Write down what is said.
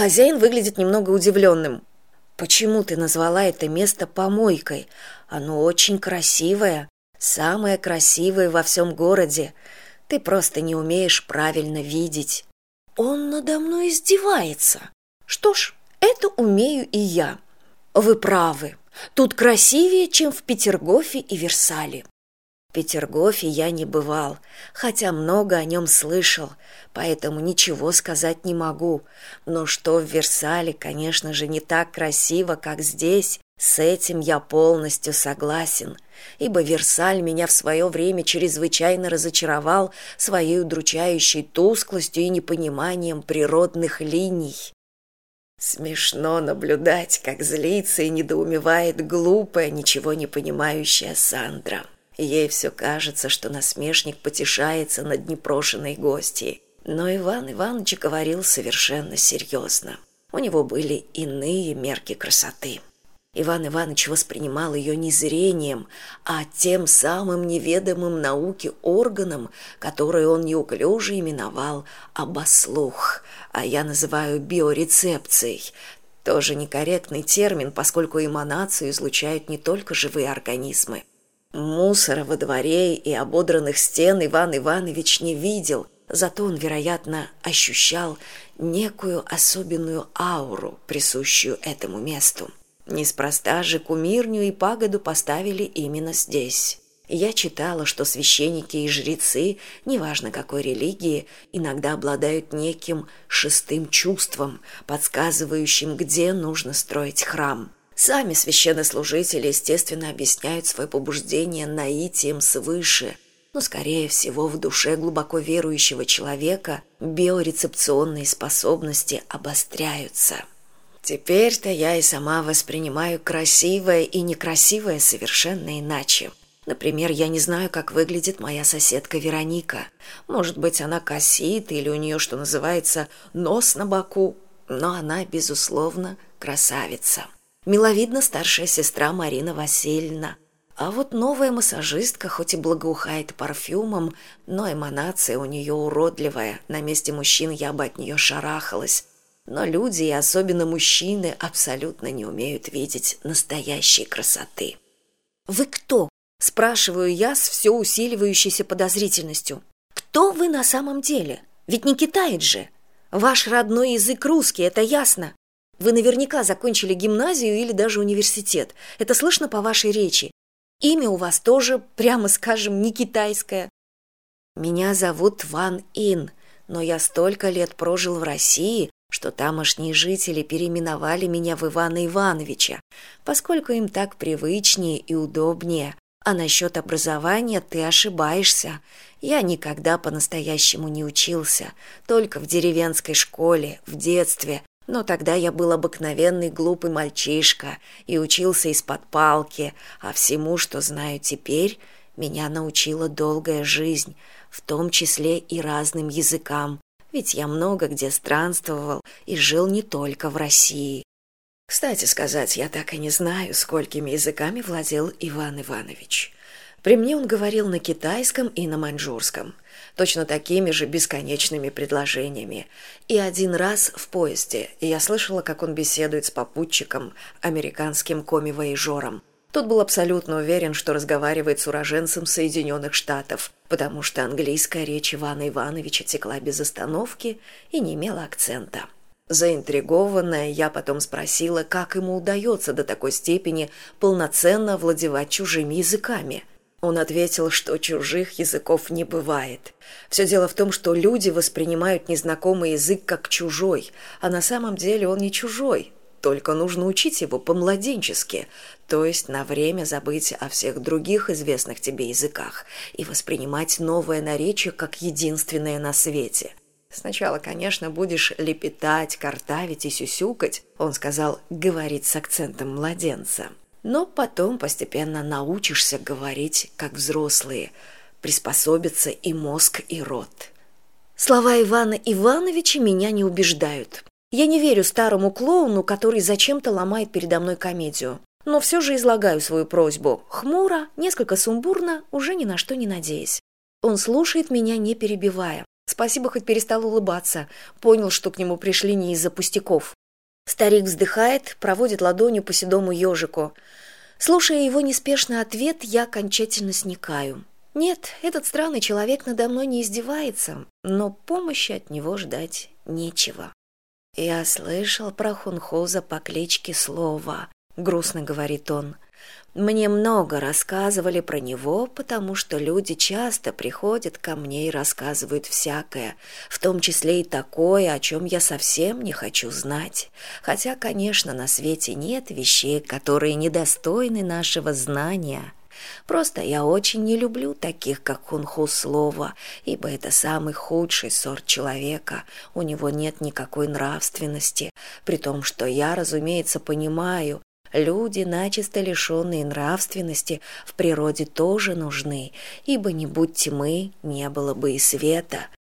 хозяин выглядит немного удивленным. Почему ты назвала это место помойкой? Оно очень красивое самое красивое во всем городе. Ты просто не умеешь правильно видеть он надо мной издевается. Что ж это умею и я. Вы правы. Тут красивее чем в петергофе и версале петергофе я не бывал хотя много о нем слышал поэтому ничего сказать не могу но что в версале конечно же не так красиво как здесь с этим я полностью согласен, ибо Версаль меня в свое время чрезвычайно разочаровал своей удручающей тусклостью и непониманием природных линий. Смешно наблюдать, как злится и недоумевает глупая, ничего не понимающая Сандра. Ей все кажется, что насмешник потешается над непрошенной гостьей. Но Иван Иванович говорил совершенно серьезно. У него были иные мерки красоты иван иванович воспринимал ее не зрением а тем самым неведомым науке органом который он неуклюже именовал обослух а я называю биорецепцией тоже некорректный термин поскольку эманацию излучают не только живые организмы мусора во дворе и ободранных стен иван иванович не видел зато он вероятно ощущал некую особенную ауру присущую этому месту Неспроста же кумирню и пагоду поставили именно здесь. Я читала, что священники и жрецы, неважно какой религии, иногда обладают неким шестым чувством, подсказывающим, где нужно строить храм. Сами священнослужители, естественно, объясняют свое побуждение наитием свыше, но, скорее всего, в душе глубоко верующего человека биорецепционные способности обостряются. Теперь-то я и сама воспринимаю красивое и некрасивое совершенно иначе. Например, я не знаю, как выглядит моя соседка Вероника. Может быть, она косит или у нее, что называется, нос на боку. Но она, безусловно, красавица. Миловидна старшая сестра Марина Васильевна. А вот новая массажистка, хоть и благоухает парфюмом, но эманация у нее уродливая. На месте мужчин я бы от нее шарахалась. Но люди и особенно мужчины абсолютно не умеют видеть настоящей красоты. Вы кто спрашиваю я с все усиливающейся подозрительностью. Кто вы на самом деле? Ведь не китаец же. Ваш родной язык русский это ясно вы наверняка закончили гимназию или даже университет. Это слышно по вашей речи. Имя у вас тоже прямо скажем не китайское. Меня зовут ван ин но я столько лет прожил в россии что тамошние жители переименовали меня в ивана ивановича поскольку им так привычнее и удобнее. А насчет образования ты ошибаешься. Я никогда по настоящему не учился только в деревенской школе в детстве но тогда я был обыкновенный глупый мальчишка и учился из под палки а всему что знаю теперь меня научила долгая жизнь в том числе и разным языкам. Ведь я много где странствовал и жил не только в россии. Кстати сказать я так и не знаю сколькими языками владел иван иванович при мне он говорил на китайском и на маньчжурском точно такими же бесконечными предложениями. И один раз в поезде я слышала как он беседует с попутчиком американским коми-воежором тот был абсолютно уверен что разговаривает с уроженцем соединенных штатов потому что английская речь ивана ивановича текла без остановки и не имела акцента. Заинтригованная я потом спросила как ему удается до такой степени полноценно овладевать чужими языками он ответил что чужих языков не бывает все дело в том что люди воспринимают незнакомый язык как чужой а на самом деле он не чужой только нужно учить его по-младенчески, то есть на время забыть о всех других известных тебе языках и воспринимать новое наречие как единственное на свете. Сначала, конечно, будешь лепетать, картавить и сюсюкать, он сказал, говорить с акцентом младенца. Но потом постепенно научишься говорить как взрослые, приспособиться и мозг, и рот. Слова Ивана Ивановича меня не убеждают. Я не верю старому клоуну, который зачем-то ломает передо мной комедию. Но все же излагаю свою просьбу. Хмуро, несколько сумбурно, уже ни на что не надеясь. Он слушает меня, не перебивая. спасибо хоть перестал улыбаться понял что к нему пришли не из за пустяков старик вздыхает проводит ладонью по седому ежику. Слушая его неспешный ответ я окончательно сникаю. Нет этот странный человек надо мной не издевается но помощи от него ждать нечего. Я слышал про хунхоза по кличке слова грустно говорит он мне много рассказывали про него, потому что люди часто приходят ко мне и рассказывают всякое, в том числе и такое, о чем я совсем не хочу знать. Хотя, конечно, на свете нет вещей, которые недостойны нашего знания. Просто я очень не люблю таких, как Хунху Слова, ибо это самый худший сорт человека. У него нет никакой нравственности, при том, что я, разумеется, понимаю, Люди, начисто лишенные нравственности, в природе тоже нужны, ибо не будь тьмы, не было бы и света.